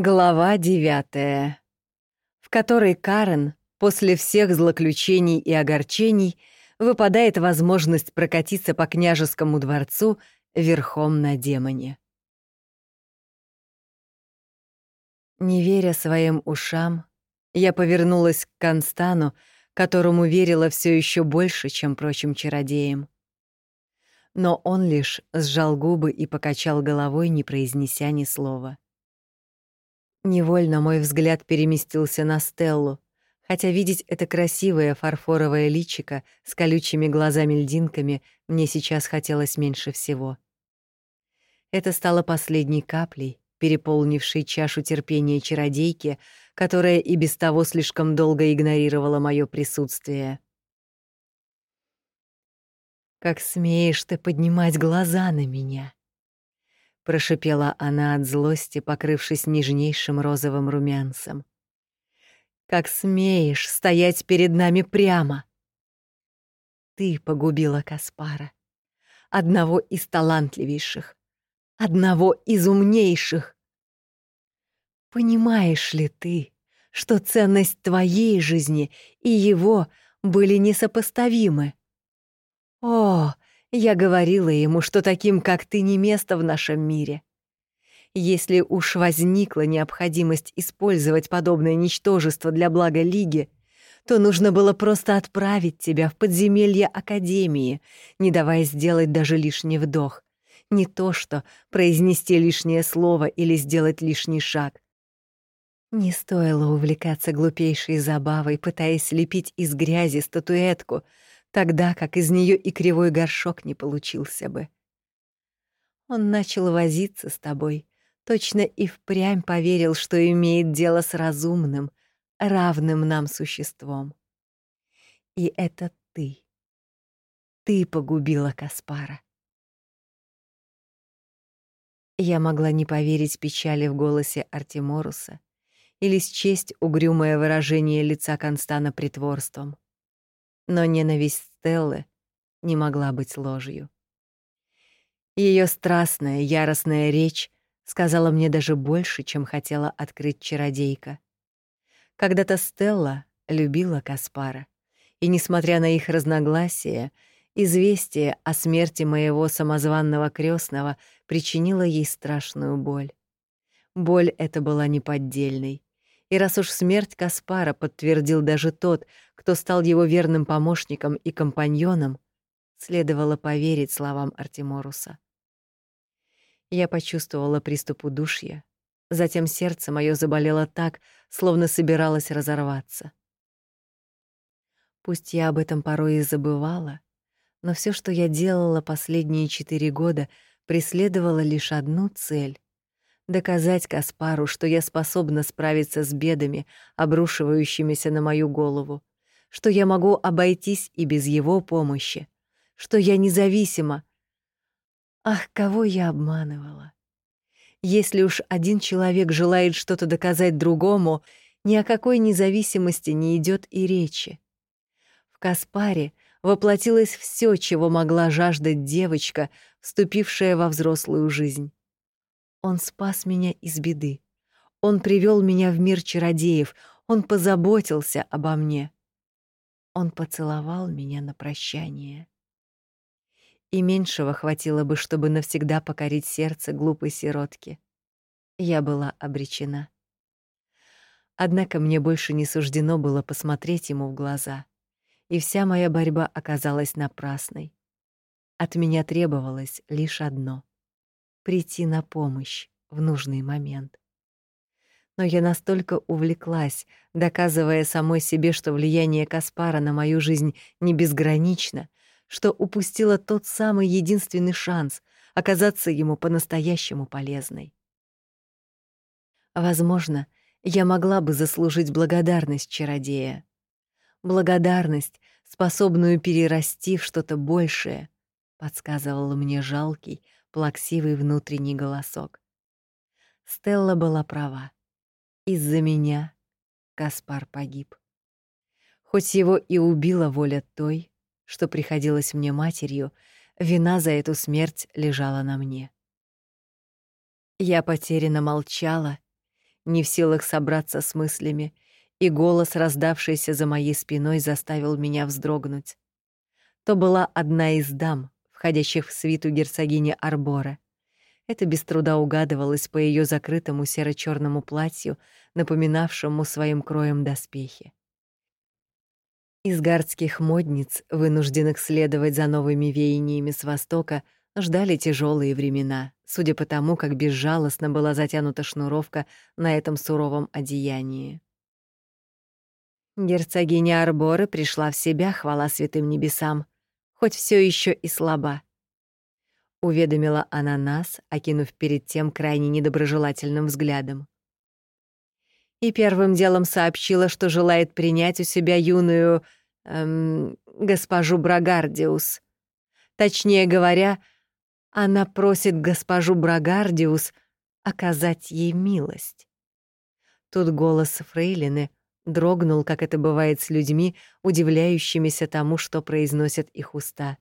Глава девятая, в которой Карен после всех злоключений и огорчений выпадает возможность прокатиться по княжескому дворцу верхом на демоне. Не веря своим ушам, я повернулась к Констану, которому верила все еще больше, чем прочим чародеям. Но он лишь сжал губы и покачал головой, не произнеся ни слова. Невольно мой взгляд переместился на Стеллу, хотя видеть это красивое фарфоровое личико с колючими глазами-льдинками мне сейчас хотелось меньше всего. Это стало последней каплей, переполнившей чашу терпения чародейки, которая и без того слишком долго игнорировала мое присутствие. «Как смеешь ты поднимать глаза на меня?» Прошипела она от злости, покрывшись нежнейшим розовым румянцем. Как смеешь стоять перед нами прямо? Ты погубила Каспара, одного из талантливейших, одного из умнейших. Понимаешь ли ты, что ценность твоей жизни и его были несопоставимы? О, я говорила ему, что таким, как ты, не место в нашем мире. Если уж возникла необходимость использовать подобное ничтожество для блага Лиги, то нужно было просто отправить тебя в подземелье Академии, не давая сделать даже лишний вдох. Не то что произнести лишнее слово или сделать лишний шаг. Не стоило увлекаться глупейшей забавой, пытаясь лепить из грязи статуэтку — тогда как из нее и кривой горшок не получился бы. Он начал возиться с тобой, точно и впрямь поверил, что имеет дело с разумным, равным нам существом. И это ты. Ты погубила Каспара. Я могла не поверить печали в голосе Артеморуса или счесть угрюмое выражение лица Констана притворством. Но ненависть Стеллы не могла быть ложью. Ее страстная, яростная речь сказала мне даже больше, чем хотела открыть чародейка. Когда-то Стелла любила Каспара, и, несмотря на их разногласия, известие о смерти моего самозванного крестного причинило ей страшную боль. Боль эта была неподдельной. И раз уж смерть Каспара подтвердил даже тот, кто стал его верным помощником и компаньоном, следовало поверить словам Артеморуса. Я почувствовала приступ удушья, затем сердце мое заболело так, словно собиралось разорваться. Пусть я об этом порой и забывала, но все, что я делала последние четыре года, преследовало лишь одну цель доказать Каспару, что я способна справиться с бедами, обрушивающимися на мою голову, что я могу обойтись и без его помощи, что я независима. Ах, кого я обманывала! Если уж один человек желает что-то доказать другому, ни о какой независимости не идет и речи. В Каспаре воплотилось все, чего могла жаждать девочка, вступившая во взрослую жизнь. Он спас меня из беды. Он привел меня в мир чародеев. Он позаботился обо мне. Он поцеловал меня на прощание. И меньшего хватило бы, чтобы навсегда покорить сердце глупой сиротки. Я была обречена. Однако мне больше не суждено было посмотреть ему в глаза, и вся моя борьба оказалась напрасной. От меня требовалось лишь одно прийти на помощь в нужный момент. Но я настолько увлеклась, доказывая самой себе, что влияние Каспара на мою жизнь не безгранично, что упустила тот самый единственный шанс оказаться ему по-настоящему полезной. Возможно, я могла бы заслужить благодарность чародея. Благодарность, способную перерасти в что-то большее, подсказывал мне жалкий, плаксивый внутренний голосок. Стелла была права. Из-за меня Каспар погиб. Хоть его и убила воля той, что приходилось мне матерью, вина за эту смерть лежала на мне. Я потерянно молчала, не в силах собраться с мыслями, и голос, раздавшийся за моей спиной, заставил меня вздрогнуть. То была одна из дам, входящих в свиту герцогини Арбора. Это без труда угадывалось по ее закрытому серо черному платью, напоминавшему своим кроем доспехи. Из гардских модниц, вынужденных следовать за новыми веяниями с Востока, ждали тяжелые времена, судя по тому, как безжалостно была затянута шнуровка на этом суровом одеянии. Герцогиня Арборы пришла в себя, хвала святым небесам, хоть все еще и слаба. Уведомила она нас, окинув перед тем крайне недоброжелательным взглядом. И первым делом сообщила, что желает принять у себя юную... Эм, госпожу Брагардиус. Точнее говоря, она просит госпожу Брагардиус оказать ей милость. Тут голос Фрейлины дрогнул, как это бывает с людьми, удивляющимися тому, что произносят их уста.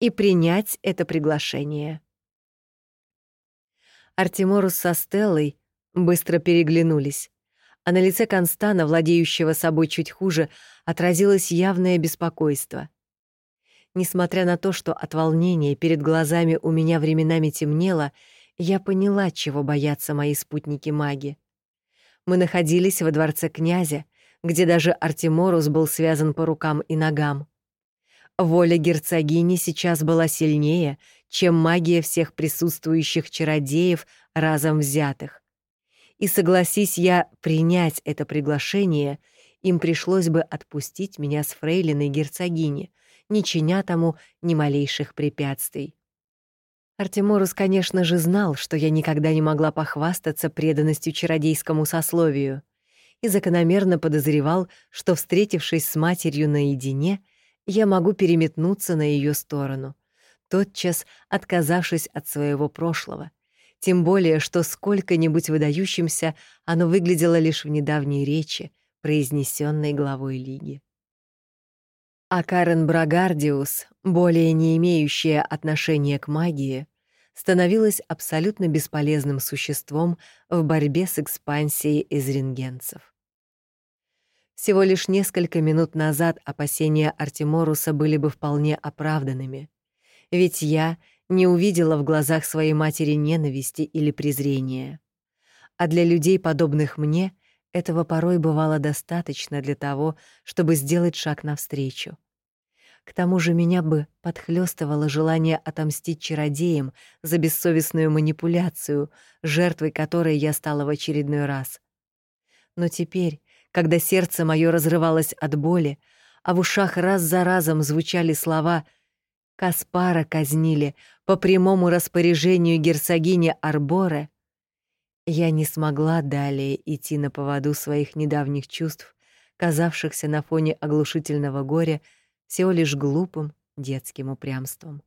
И принять это приглашение. Артеморус со Стеллой быстро переглянулись, а на лице Констана, владеющего собой чуть хуже, отразилось явное беспокойство. Несмотря на то, что от волнения перед глазами у меня временами темнело, я поняла, чего боятся мои спутники-маги мы находились во дворце князя, где даже Артеморус был связан по рукам и ногам. Воля герцогини сейчас была сильнее, чем магия всех присутствующих чародеев разом взятых. И согласись я принять это приглашение, им пришлось бы отпустить меня с фрейлиной герцогини, не чиня тому ни малейших препятствий. Артеморус, конечно же, знал, что я никогда не могла похвастаться преданностью чародейскому сословию, и закономерно подозревал, что, встретившись с матерью наедине, я могу переметнуться на ее сторону, тотчас отказавшись от своего прошлого. Тем более, что сколько-нибудь выдающимся оно выглядело лишь в недавней речи, произнесенной главой Лиги. А Карен Брагардиус, более не имеющая отношения к магии, становилась абсолютно бесполезным существом в борьбе с экспансией изрингенцев. Всего лишь несколько минут назад опасения Артеморуса были бы вполне оправданными, ведь я не увидела в глазах своей матери ненависти или презрения. А для людей, подобных мне, этого порой бывало достаточно для того, чтобы сделать шаг навстречу. К тому же меня бы подхлёстывало желание отомстить чародеям за бессовестную манипуляцию, жертвой которой я стала в очередной раз. Но теперь, когда сердце моё разрывалось от боли, а в ушах раз за разом звучали слова «Каспара казнили по прямому распоряжению герцогини Арборе», я не смогла далее идти на поводу своих недавних чувств, казавшихся на фоне оглушительного горя всего лишь глупым детским упрямством.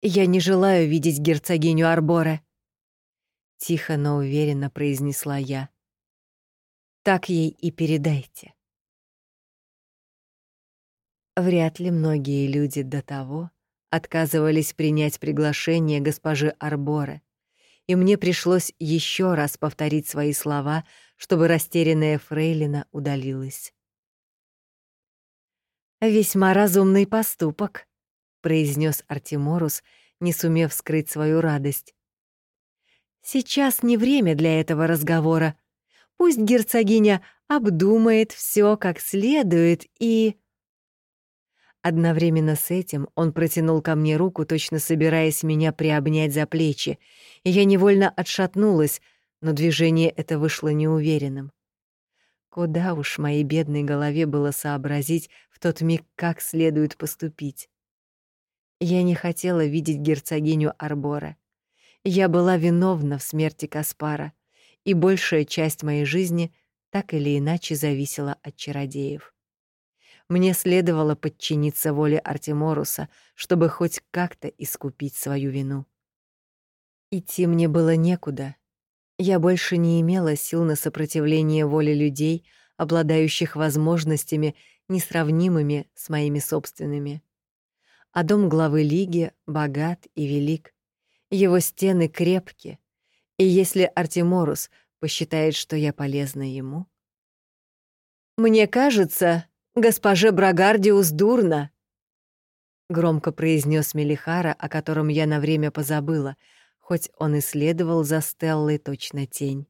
«Я не желаю видеть герцогиню Арборе», — тихо, но уверенно произнесла я. «Так ей и передайте». Вряд ли многие люди до того отказывались принять приглашение госпожи Арборе, и мне пришлось еще раз повторить свои слова, чтобы растерянная фрейлина удалилась. «Весьма разумный поступок», — произнес Артеморус, не сумев скрыть свою радость. «Сейчас не время для этого разговора. Пусть герцогиня обдумает все как следует и...» Одновременно с этим он протянул ко мне руку, точно собираясь меня приобнять за плечи, и я невольно отшатнулась, но движение это вышло неуверенным. Куда уж моей бедной голове было сообразить в тот миг, как следует поступить. Я не хотела видеть герцогиню Арбора. Я была виновна в смерти Каспара, и большая часть моей жизни так или иначе зависела от чародеев. Мне следовало подчиниться воле Артеморуса, чтобы хоть как-то искупить свою вину. Идти мне было некуда, я больше не имела сил на сопротивление воле людей, обладающих возможностями, несравнимыми с моими собственными. А дом главы Лиги богат и велик. Его стены крепки, И если Артеморус посчитает, что я полезна ему... «Мне кажется, госпоже Брагардиус дурно», — громко произнес Мелихара, о котором я на время позабыла, хоть он и следовал за Стеллой точно тень.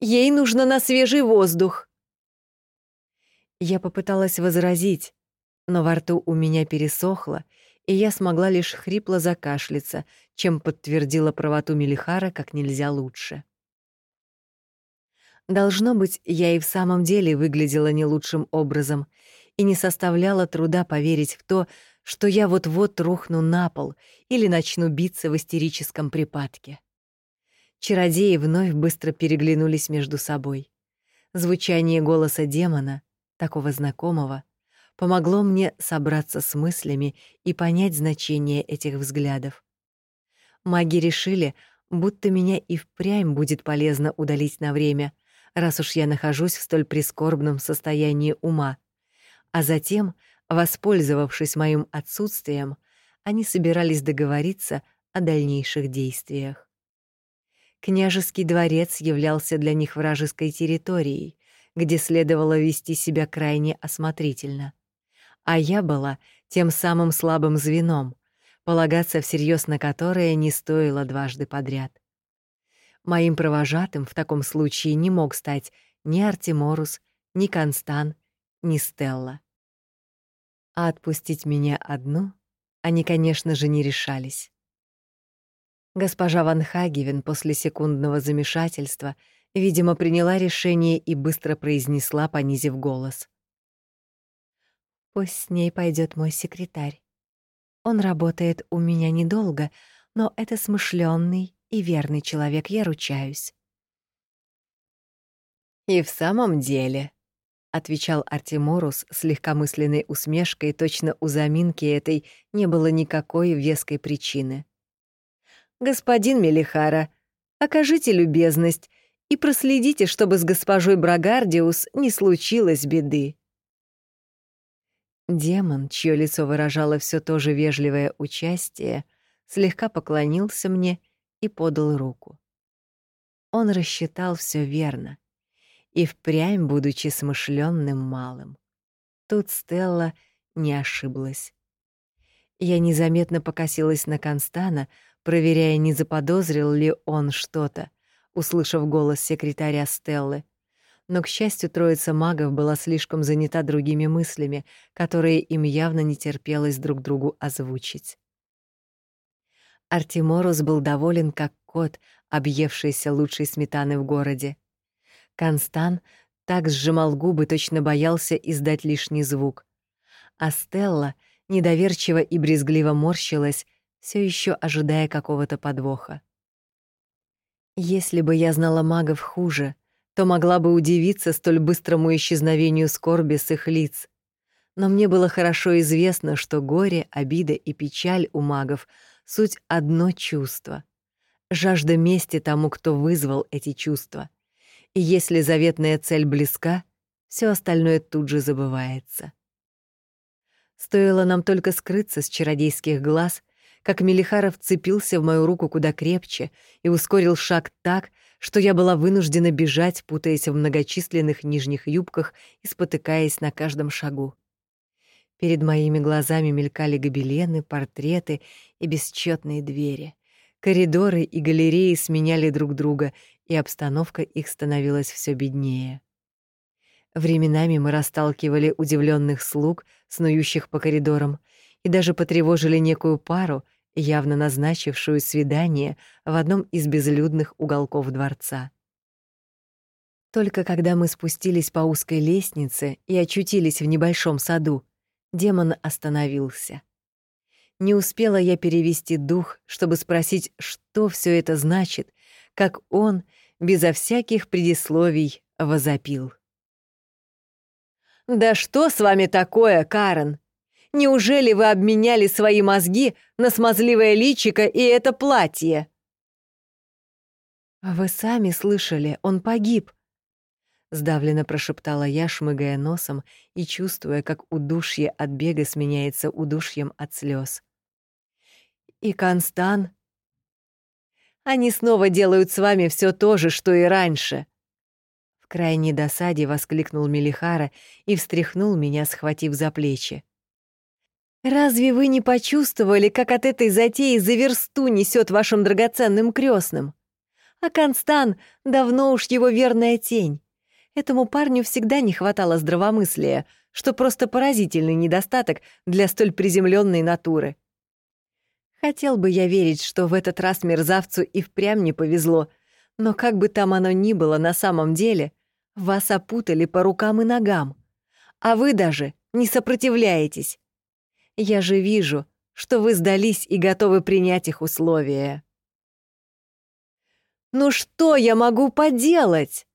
«Ей нужно на свежий воздух!» Я попыталась возразить, но во рту у меня пересохло, и я смогла лишь хрипло закашляться, чем подтвердила правоту Мелихара как нельзя лучше. Должно быть, я и в самом деле выглядела не лучшим образом и не составляла труда поверить в то, что я вот-вот рухну на пол или начну биться в истерическом припадке. Чародеи вновь быстро переглянулись между собой. Звучание голоса демона, такого знакомого, помогло мне собраться с мыслями и понять значение этих взглядов. Маги решили, будто меня и впрямь будет полезно удалить на время, раз уж я нахожусь в столь прискорбном состоянии ума. А затем, воспользовавшись моим отсутствием, они собирались договориться о дальнейших действиях. Княжеский дворец являлся для них вражеской территорией, где следовало вести себя крайне осмотрительно. А я была тем самым слабым звеном, полагаться всерьез на которое не стоило дважды подряд. Моим провожатым в таком случае не мог стать ни Артеморус, ни Констан, ни Стелла. А отпустить меня одну они, конечно же, не решались. Госпожа Ван Хагевен после секундного замешательства, видимо, приняла решение и быстро произнесла, понизив голос. «Пусть с ней пойдет мой секретарь. Он работает у меня недолго, но это смышленный и верный человек, я ручаюсь. «И в самом деле», — отвечал Артеморус с легкомысленной усмешкой, точно у заминки этой не было никакой веской причины. «Господин Мелихара, окажите любезность и проследите, чтобы с госпожой Брагардиус не случилось беды». Демон, чье лицо выражало все то же вежливое участие, слегка поклонился мне и подал руку. Он рассчитал все верно и впрямь, будучи смышленным малым. Тут Стелла не ошиблась. Я незаметно покосилась на Констана, проверяя, не заподозрил ли он что-то, услышав голос секретаря Стеллы. Но, к счастью, троица магов была слишком занята другими мыслями, которые им явно не терпелось друг другу озвучить. Артеморус был доволен, как кот, объевшийся лучшей сметаны в городе. Констан так сжимал губы, точно боялся издать лишний звук. А Стелла недоверчиво и брезгливо морщилась, все еще ожидая какого-то подвоха. Если бы я знала магов хуже, то могла бы удивиться столь быстрому исчезновению скорби с их лиц. Но мне было хорошо известно, что горе, обида и печаль у магов — суть одно чувство — жажда мести тому, кто вызвал эти чувства. И если заветная цель близка, все остальное тут же забывается. Стоило нам только скрыться с чародейских глаз, как Мелихаров цепился в мою руку куда крепче и ускорил шаг так, что я была вынуждена бежать, путаясь в многочисленных нижних юбках и спотыкаясь на каждом шагу. Перед моими глазами мелькали гобелены, портреты и бесчетные двери. Коридоры и галереи сменяли друг друга, и обстановка их становилась все беднее. Временами мы расталкивали удивленных слуг, снующих по коридорам, и даже потревожили некую пару, явно назначившую свидание в одном из безлюдных уголков дворца. Только когда мы спустились по узкой лестнице и очутились в небольшом саду, демон остановился. Не успела я перевести дух, чтобы спросить, что все это значит, как он, безо всяких предисловий, возопил. «Да что с вами такое, Карен? Неужели вы обменяли свои мозги на смазливое личико и это платье?» «Вы сами слышали, он погиб», Сдавленно прошептала я, шмыгая носом и чувствуя, как удушье от бега сменяется удушьем от слез. «И Констан?» Они снова делают с вами все то же, что и раньше. В крайней досаде воскликнул Мелихара и встряхнул меня, схватив за плечи. Разве вы не почувствовали, как от этой затеи за версту несет вашим драгоценным крестным? А Констан давно уж его верная тень. Этому парню всегда не хватало здравомыслия, что просто поразительный недостаток для столь приземленной натуры. Хотел бы я верить, что в этот раз мерзавцу и впрямь не повезло, но как бы там оно ни было на самом деле, вас опутали по рукам и ногам, а вы даже не сопротивляетесь. Я же вижу, что вы сдались и готовы принять их условия. «Ну что я могу поделать?»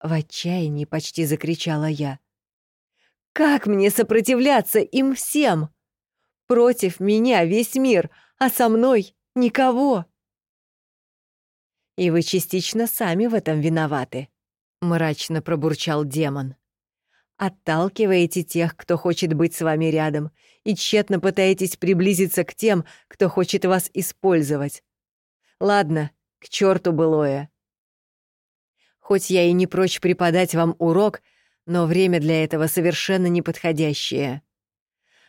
В отчаянии почти закричала я. «Как мне сопротивляться им всем? Против меня весь мир, а со мной никого!» «И вы частично сами в этом виноваты», — мрачно пробурчал демон. «Отталкиваете тех, кто хочет быть с вами рядом, и тщетно пытаетесь приблизиться к тем, кто хочет вас использовать. Ладно, к черту былое. Хоть я и не прочь преподать вам урок, но время для этого совершенно неподходящее.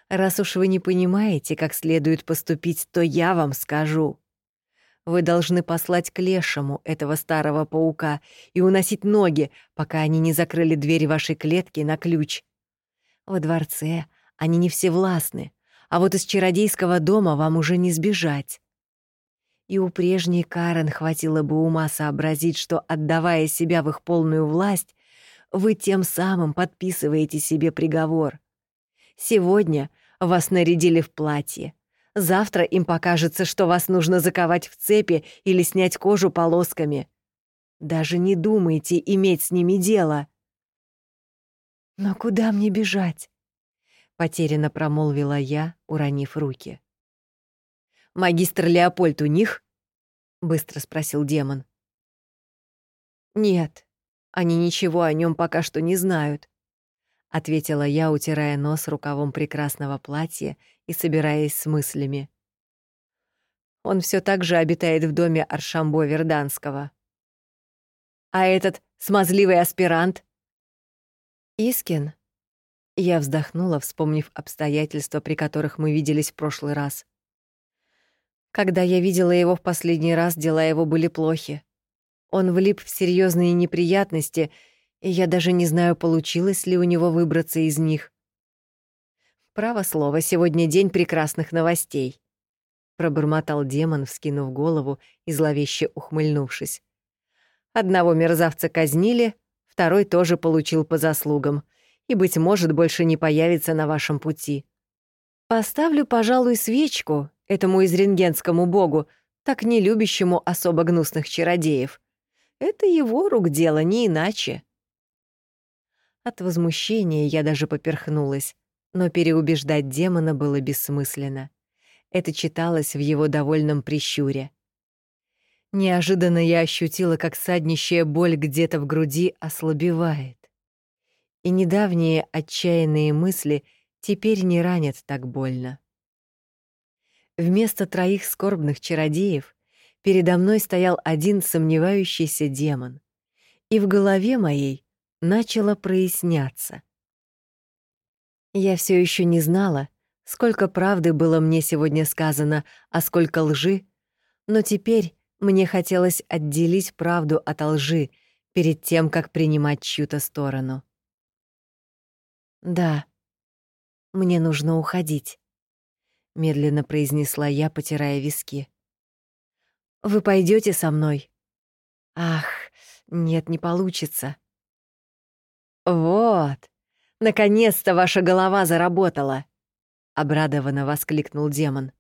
Раз уж вы не понимаете, как следует поступить, то я вам скажу. Вы должны послать к лешему этого старого паука и уносить ноги, пока они не закрыли дверь вашей клетки на ключ. Во дворце они не всевластны, а вот из чародейского дома вам уже не сбежать. И у прежней Карен хватило бы ума сообразить, что, отдавая себя в их полную власть, вы тем самым подписываете себе приговор. Сегодня вас нарядили в платье. Завтра им покажется, что вас нужно заковать в цепи или снять кожу полосками. Даже не думайте иметь с ними дело. «Но куда мне бежать?» — потерянно промолвила я, уронив руки. «Магистр Леопольд у них?» — быстро спросил демон. «Нет, они ничего о нем пока что не знают», — ответила я, утирая нос рукавом прекрасного платья и собираясь с мыслями. Он все так же обитает в доме Аршамбо Верданского. «А этот смазливый аспирант?» «Искин?» Я вздохнула, вспомнив обстоятельства, при которых мы виделись в прошлый раз. Когда я видела его в последний раз, дела его были плохи. Он влип в серьезные неприятности, и я даже не знаю, получилось ли у него выбраться из них. Право слово, сегодня день прекрасных новостей. Пробормотал демон, вскинув голову и зловеще ухмыльнувшись. Одного мерзавца казнили, второй тоже получил по заслугам и, быть может, больше не появится на вашем пути. Поставлю, пожалуй, свечку этому изренгенскому богу, так не любящему особо гнусных чародеев. Это его рук дело, не иначе. От возмущения я даже поперхнулась, но переубеждать демона было бессмысленно. Это читалось в его довольном прищуре. Неожиданно я ощутила, как саднищая боль где-то в груди ослабевает. И недавние отчаянные мысли теперь не ранят так больно. Вместо троих скорбных чародеев передо мной стоял один сомневающийся демон. И в голове моей начало проясняться. Я все еще не знала, сколько правды было мне сегодня сказано, а сколько лжи, но теперь мне хотелось отделить правду от лжи перед тем, как принимать чью-то сторону. Да, мне нужно уходить медленно произнесла я, потирая виски. Вы пойдете со мной? Ах, нет, не получится. Вот, наконец-то ваша голова заработала, обрадованно воскликнул демон.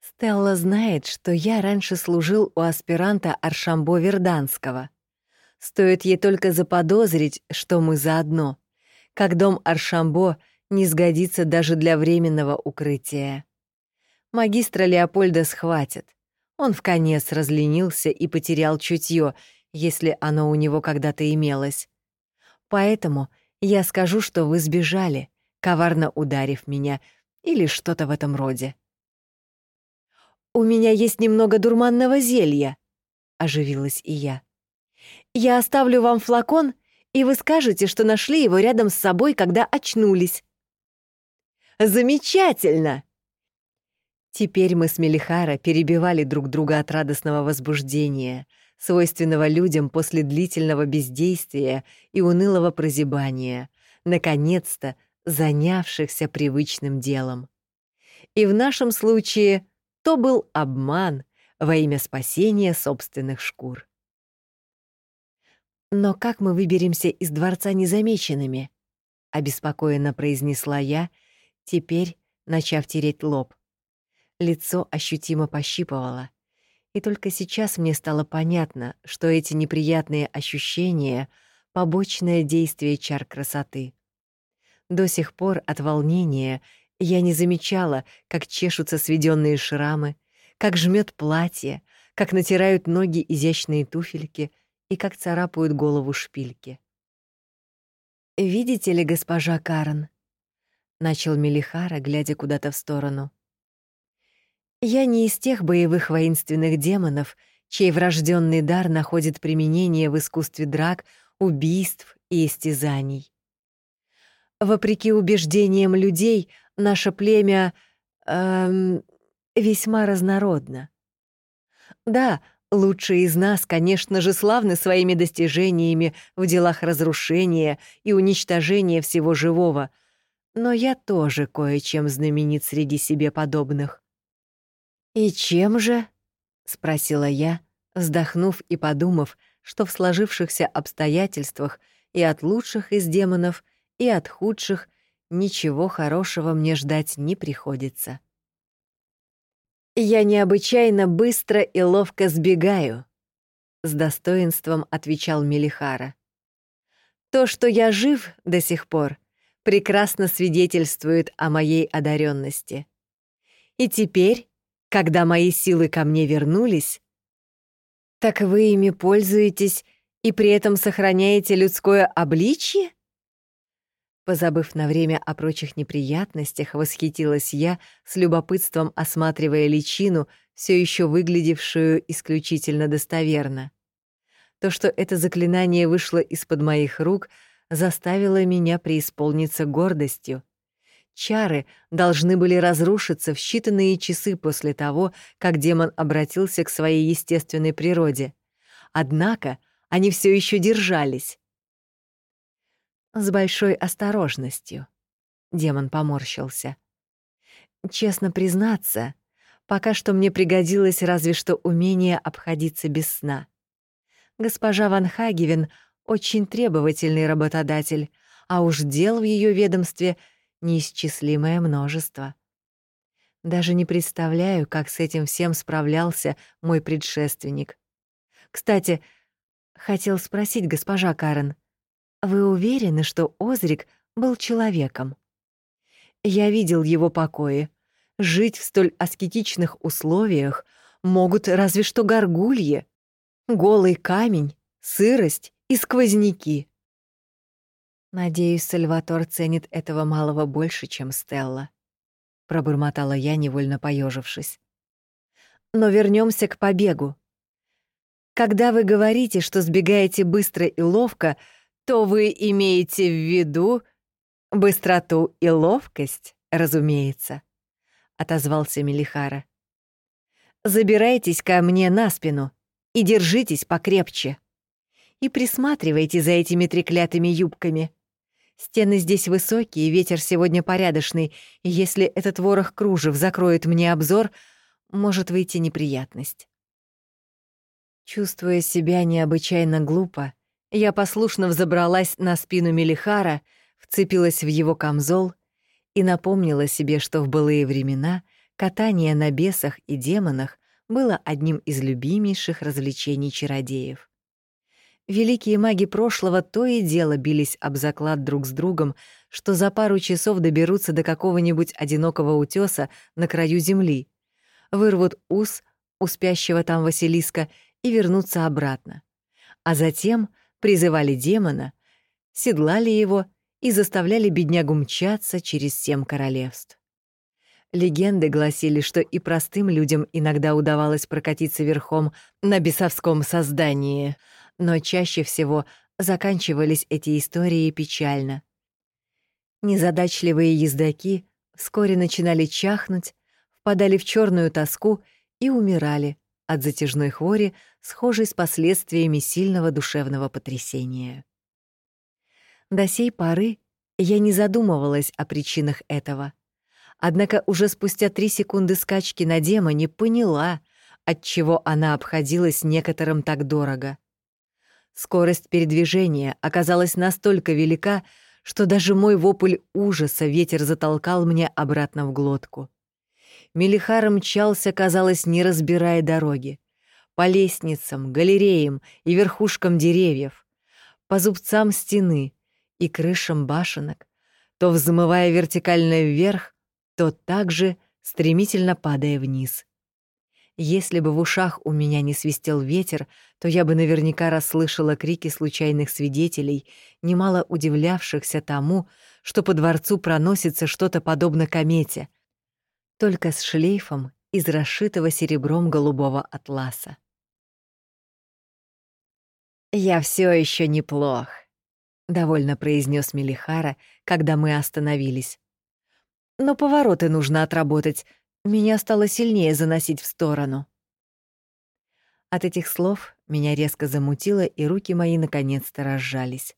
Стелла знает, что я раньше служил у аспиранта Аршамбо Верданского. Стоит ей только заподозрить, что мы заодно, как дом Аршамбо — не сгодится даже для временного укрытия. Магистра Леопольда схватят. Он в конец разленился и потерял чутье, если оно у него когда-то имелось. Поэтому я скажу, что вы сбежали, коварно ударив меня, или что-то в этом роде. «У меня есть немного дурманного зелья», — оживилась и я. «Я оставлю вам флакон, и вы скажете, что нашли его рядом с собой, когда очнулись». «Замечательно!» Теперь мы с Мелихара перебивали друг друга от радостного возбуждения, свойственного людям после длительного бездействия и унылого прозябания, наконец-то занявшихся привычным делом. И в нашем случае то был обман во имя спасения собственных шкур. «Но как мы выберемся из дворца незамеченными?» — обеспокоенно произнесла я, теперь начав тереть лоб. Лицо ощутимо пощипывало. И только сейчас мне стало понятно, что эти неприятные ощущения — побочное действие чар красоты. До сих пор от волнения я не замечала, как чешутся сведенные шрамы, как жмет платье, как натирают ноги изящные туфельки и как царапают голову шпильки. «Видите ли, госпожа Карен?» — начал Мелихара, глядя куда-то в сторону. «Я не из тех боевых воинственных демонов, чей врожденный дар находит применение в искусстве драк, убийств и истязаний. Вопреки убеждениям людей, наше племя эм, весьма разнородно. Да, лучшие из нас, конечно же, славны своими достижениями в делах разрушения и уничтожения всего живого, но я тоже кое-чем знаменит среди себе подобных. «И чем же?» — спросила я, вздохнув и подумав, что в сложившихся обстоятельствах и от лучших из демонов, и от худших ничего хорошего мне ждать не приходится. «Я необычайно быстро и ловко сбегаю», — с достоинством отвечал Мелихара. «То, что я жив до сих пор, прекрасно свидетельствует о моей одаренности. И теперь, когда мои силы ко мне вернулись, так вы ими пользуетесь и при этом сохраняете людское обличье? Позабыв на время о прочих неприятностях, восхитилась я, с любопытством осматривая личину, все еще выглядевшую исключительно достоверно. То, что это заклинание вышло из-под моих рук, заставило меня преисполниться гордостью. Чары должны были разрушиться в считанные часы после того, как демон обратился к своей естественной природе. Однако они все еще держались. С большой осторожностью. Демон поморщился. Честно признаться, пока что мне пригодилось разве что умение обходиться без сна. Госпожа Ван Хагевен очень требовательный работодатель, а уж дел в ее ведомстве неисчислимое множество. Даже не представляю, как с этим всем справлялся мой предшественник. Кстати, хотел спросить госпожа Карен — вы уверены, что Озрик был человеком? Я видел его покои. Жить в столь аскетичных условиях могут разве что горгульи. Голый камень, сырость и сквозняки. Надеюсь, Сальватор ценит этого малого больше, чем Стелла. Пробормотала я, невольно поежившись. Но вернемся к побегу. Когда вы говорите, что сбегаете быстро и ловко, то вы имеете в виду быстроту и ловкость, разумеется, отозвался Мелихара. Забирайтесь ко мне на спину и держитесь покрепче. И присматривайте за этими треклятыми юбками. Стены здесь высокие, ветер сегодня порядочный, и если этот ворох кружев закроет мне обзор, может выйти неприятность. Чувствуя себя необычайно глупо, я послушно взобралась на спину Мелихара, вцепилась в его камзол и напомнила себе, что в былые времена катание на бесах и демонах было одним из любимейших развлечений чародеев. Великие маги прошлого то и дело бились об заклад друг с другом, что за пару часов доберутся до какого-нибудь одинокого утеса на краю земли, вырвут ус у спящего там Василиска и вернутся обратно. А затем призывали демона, седлали его и заставляли беднягу мчаться через семь королевств. Легенды гласили, что и простым людям иногда удавалось прокатиться верхом на бесовском создании, но чаще всего заканчивались эти истории печально. Незадачливые ездаки вскоре начинали чахнуть, впадали в черную тоску и умирали от затяжной хвори, схожей с последствиями сильного душевного потрясения. До сей поры я не задумывалась о причинах этого — Однако уже спустя три секунды скачки на демоне поняла, отчего она обходилась некоторым так дорого. Скорость передвижения оказалась настолько велика, что даже мой вопль ужаса ветер затолкал мне обратно в глотку. Мелихар мчался, казалось, не разбирая дороги. По лестницам, галереям и верхушкам деревьев, по зубцам стены и крышам башенок, то взмывая вертикально вверх, то также стремительно падая вниз. Если бы в ушах у меня не свистел ветер, то я бы наверняка расслышала крики случайных свидетелей, немало удивлявшихся тому, что по дворцу проносится что-то подобно комете, только с шлейфом из расшитого серебром голубого атласа. «Я все еще неплох», — довольно произнес Мелихара, когда мы остановились. Но повороты нужно отработать. Меня стало сильнее заносить в сторону. От этих слов меня резко замутило, и руки мои наконец-то разжались.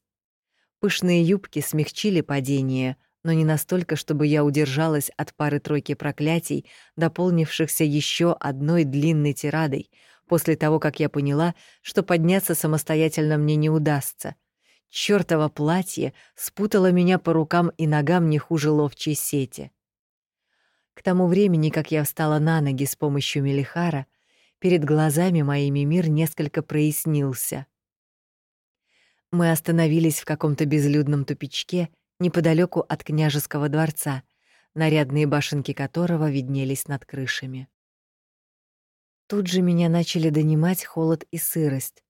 Пышные юбки смягчили падение, но не настолько, чтобы я удержалась от пары-тройки проклятий, дополнившихся еще одной длинной тирадой, после того, как я поняла, что подняться самостоятельно мне не удастся — Чёртово платье спутало меня по рукам и ногам не хуже ловчей сети. К тому времени, как я встала на ноги с помощью Мелихара, перед глазами моими мир несколько прояснился. Мы остановились в каком-то безлюдном тупичке неподалеку от княжеского дворца, нарядные башенки которого виднелись над крышами. Тут же меня начали донимать холод и сырость.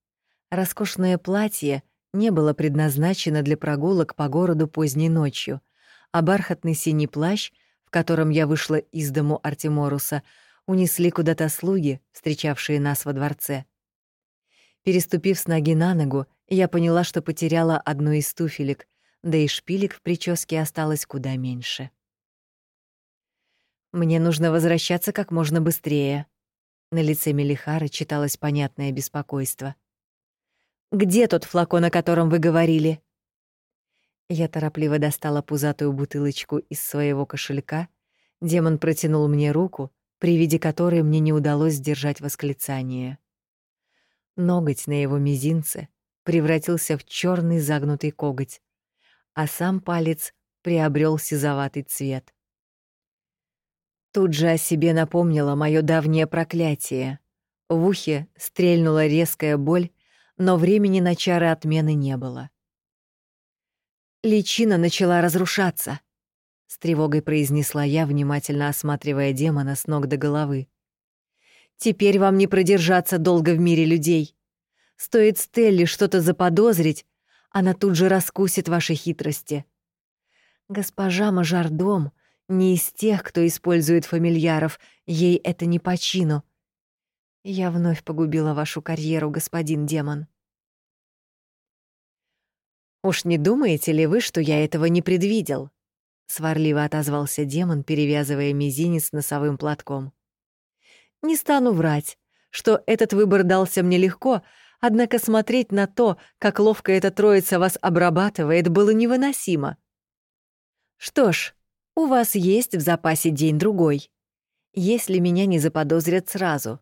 Роскошное платье не было предназначено для прогулок по городу поздней ночью, а бархатный синий плащ, в котором я вышла из дому Артеморуса, унесли куда-то слуги, встречавшие нас во дворце. Переступив с ноги на ногу, я поняла, что потеряла одну из туфелек, да и шпилек в прическе осталось куда меньше. «Мне нужно возвращаться как можно быстрее». На лице Мелихара читалось понятное беспокойство — где тот флакон, о котором вы говорили?» Я торопливо достала пузатую бутылочку из своего кошелька. Демон протянул мне руку, при виде которой мне не удалось сдержать восклицание. Ноготь на его мизинце превратился в черный загнутый коготь, а сам палец приобрел сизоватый цвет. Тут же о себе напомнило мое давнее проклятие. В ухе стрельнула резкая боль, но времени на чары отмены не было. Личина начала разрушаться, с тревогой произнесла я, внимательно осматривая демона с ног до головы. Теперь вам не продержаться долго в мире людей. Стоит Стелле что-то заподозрить, она тут же раскусит ваши хитрости. Госпожа Мажордом не из тех, кто использует фамильяров, ей это не по чину. Я вновь погубила вашу карьеру, господин демон. Уж не думаете ли вы, что я этого не предвидел? сварливо отозвался демон, перевязывая мизинец носовым платком. Не стану врать, что этот выбор дался мне легко, однако смотреть на то, как ловко эта троица вас обрабатывает, было невыносимо. Что ж, у вас есть в запасе день-другой. Если меня не заподозрят сразу.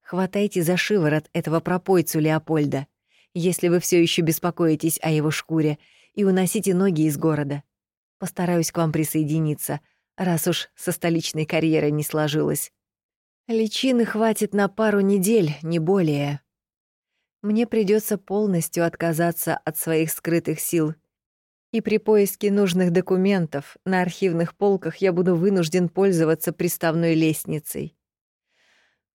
Хватайте за шиворот этого пропойцу Леопольда, если вы все еще беспокоитесь о его шкуре, и уносите ноги из города. Постараюсь к вам присоединиться, раз уж со столичной карьерой не сложилось. Личины хватит на пару недель, не более. Мне придется полностью отказаться от своих скрытых сил. И при поиске нужных документов на архивных полках я буду вынужден пользоваться приставной лестницей.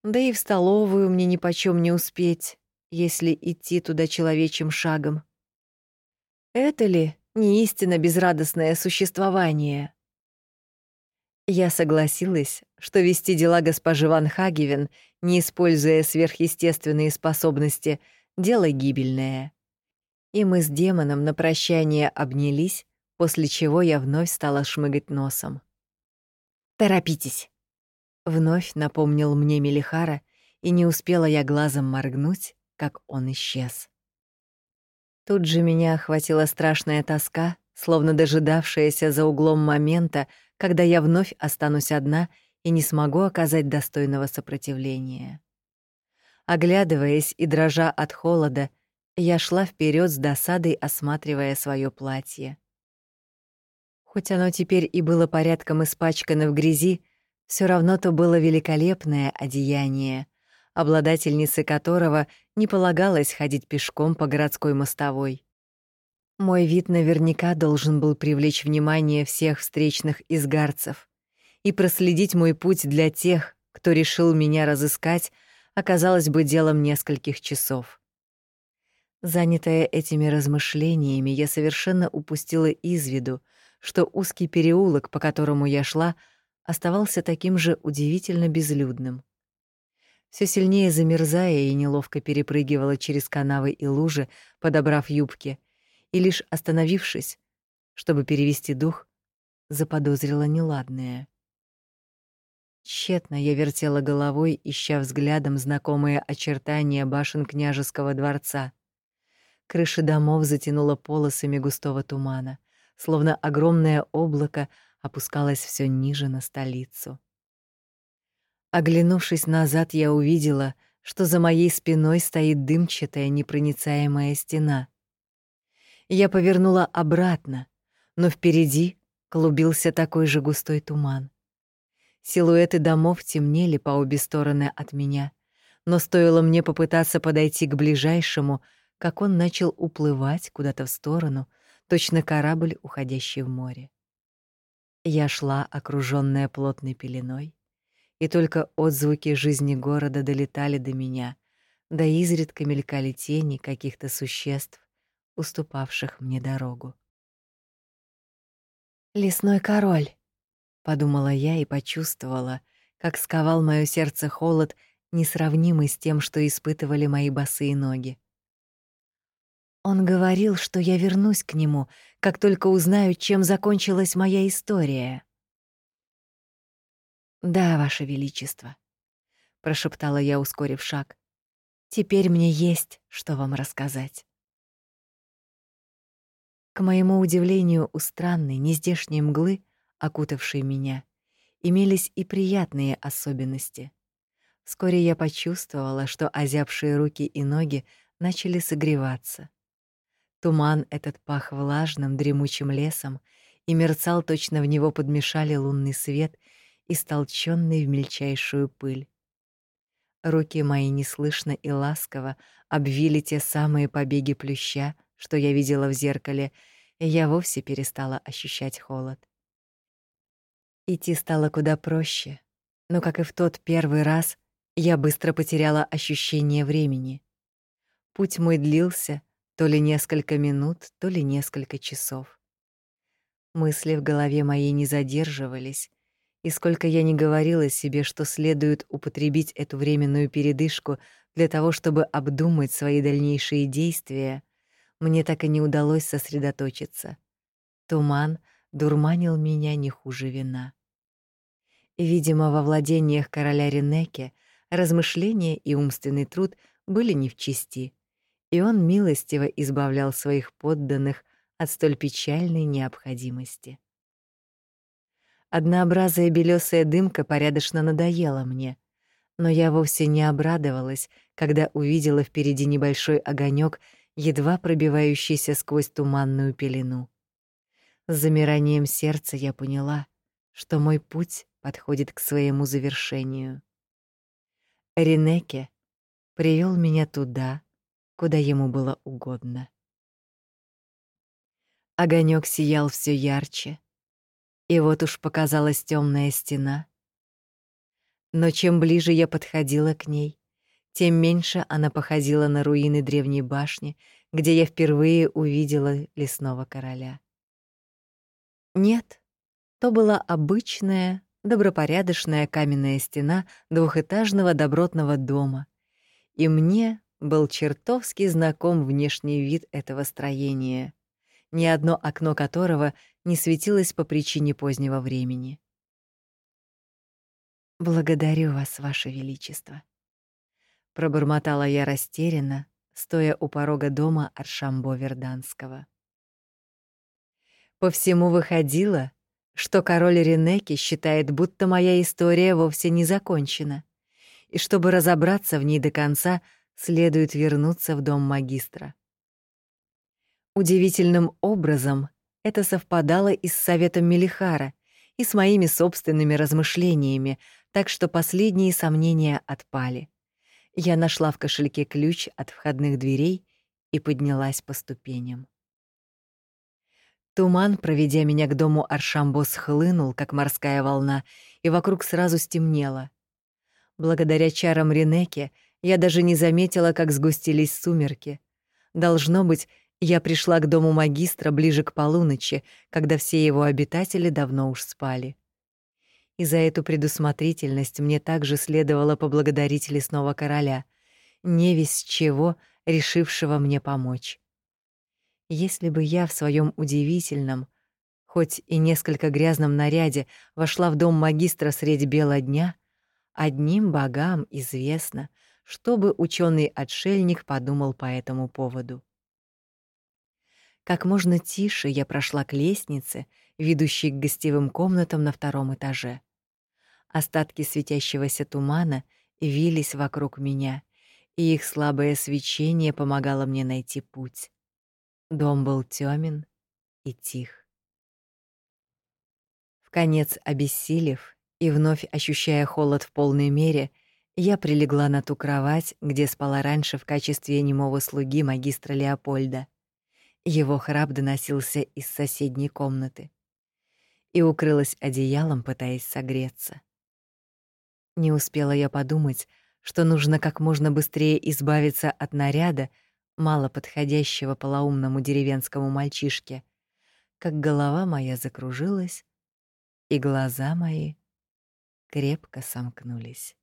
Да и в столовую мне нипочём не успеть, если идти туда человечьим шагом. Это ли не истинно безрадостное существование? Я согласилась, что вести дела госпожи Ван Хагевен, не используя сверхъестественные способности, дело гибельное. И мы с демоном на прощание обнялись, после чего я вновь стала шмыгать носом. «Торопитесь!» — вновь напомнил мне Мелихара, и не успела я глазом моргнуть, как он исчез. Тут же меня охватила страшная тоска, словно дожидавшаяся за углом момента, когда я вновь останусь одна и не смогу оказать достойного сопротивления. Оглядываясь и дрожа от холода, я шла вперед с досадой, осматривая свое платье. Хоть оно теперь и было порядком испачкано в грязи, все равно то было великолепное одеяние, обладательнице которого не полагалось ходить пешком по городской мостовой. Мой вид наверняка должен был привлечь внимание всех встречных изгарцев, и проследить мой путь для тех, кто решил меня разыскать, оказалось бы делом нескольких часов. Занятая этими размышлениями, я совершенно упустила из виду, что узкий переулок, по которому я шла, оставался таким же удивительно безлюдным. Все сильнее замерзая и неловко перепрыгивала через канавы и лужи, подобрав юбки, и лишь остановившись, чтобы перевести дух, заподозрила неладное. Тщетно я вертела головой, ища взглядом знакомые очертания башен княжеского дворца. Крыши домов затянуло полосами густого тумана словно огромное облако опускалось все ниже на столицу. Оглянувшись назад, я увидела, что за моей спиной стоит дымчатая непроницаемая стена. Я повернула обратно, но впереди клубился такой же густой туман. Силуэты домов темнели по обе стороны от меня, но стоило мне попытаться подойти к ближайшему, как он начал уплывать куда-то в сторону, точно корабль, уходящий в море. Я шла, окружённая плотной пеленой, и только отзвуки жизни города долетали до меня, да изредка мелькали тени каких-то существ, уступавших мне дорогу. «Лесной король», — подумала я и почувствовала, как сковал моё сердце холод, несравнимый с тем, что испытывали мои босые ноги. Он говорил, что я вернусь к нему, как только узнаю, чем закончилась моя история. Да, ваше величество, прошептала я, ускорив шаг. Теперь мне есть, что вам рассказать. К моему удивлению, у странной, нездешней мглы, окутавшей меня, имелись и приятные особенности. Вскоре я почувствовала, что озябшие руки и ноги начали согреваться. Туман этот пах влажным, дремучим лесом, и мерцал точно в него подмешали лунный свет, истолчённый в мельчайшую пыль. Руки мои неслышно и ласково обвили те самые побеги плюща, что я видела в зеркале, и я вовсе перестала ощущать холод. Идти стало куда проще, но, как и в тот первый раз, я быстро потеряла ощущение времени. Путь мой длился, то ли несколько минут, то ли несколько часов. Мысли в голове моей не задерживались, и сколько я не говорила себе, что следует употребить эту временную передышку для того, чтобы обдумать свои дальнейшие действия, мне так и не удалось сосредоточиться. Туман дурманил меня не хуже вина. Видимо, во владениях короля Ренеке размышления и умственный труд были не в чести — и он милостиво избавлял своих подданных от столь печальной необходимости. Однообразая белесая дымка порядочно надоела мне, но я вовсе не обрадовалась, когда увидела впереди небольшой огонек, едва пробивающийся сквозь туманную пелену. С замиранием сердца я поняла, что мой путь подходит к своему завершению. Ренеке привел меня туда, куда ему было угодно. Огонек сиял все ярче, и вот уж показалась темная стена. Но чем ближе я подходила к ней, тем меньше она походила на руины древней башни, где я впервые увидела лесного короля. Нет, то была обычная, добропорядочная каменная стена двухэтажного добротного дома. И мне был чертовски знаком внешний вид этого строения, ни одно окно которого не светилось по причине позднего времени. «Благодарю вас, ваше величество», — пробормотала я растерянно, стоя у порога дома Аршамбо Верданского. По всему выходило, что король Ренеки считает, будто моя история вовсе не закончена, и чтобы разобраться в ней до конца, следует вернуться в дом магистра. Удивительным образом это совпадало и с советом Мелихара, и с моими собственными размышлениями, так что последние сомнения отпали. Я нашла в кошельке ключ от входных дверей и поднялась по ступеням. Туман, проведя меня к дому Аршамбо, схлынул, как морская волна, и вокруг сразу стемнело. Благодаря чарам Ренеки я даже не заметила, как сгустились сумерки. Должно быть, я пришла к дому магистра ближе к полуночи, когда все его обитатели давно уж спали. И за эту предусмотрительность мне также следовало поблагодарить лесного короля, не весь чего решившего мне помочь. Если бы я в своем удивительном, хоть и несколько грязном наряде вошла в дом магистра средь бела дня, одним богам известно, что бы ученый отшельник подумал по этому поводу. Как можно тише я прошла к лестнице, ведущей к гостевым комнатам на втором этаже. Остатки светящегося тумана вились вокруг меня, и их слабое свечение помогало мне найти путь. Дом был тёмен и тих. В конец обессилев и вновь ощущая холод в полной мере, я прилегла на ту кровать, где спала раньше в качестве немого слуги магистра Леопольда. Его храп доносился из соседней комнаты. И укрылась одеялом, пытаясь согреться. Не успела я подумать, что нужно как можно быстрее избавиться от наряда, мало подходящего полоумному деревенскому мальчишке, как голова моя закружилась, и глаза мои крепко сомкнулись.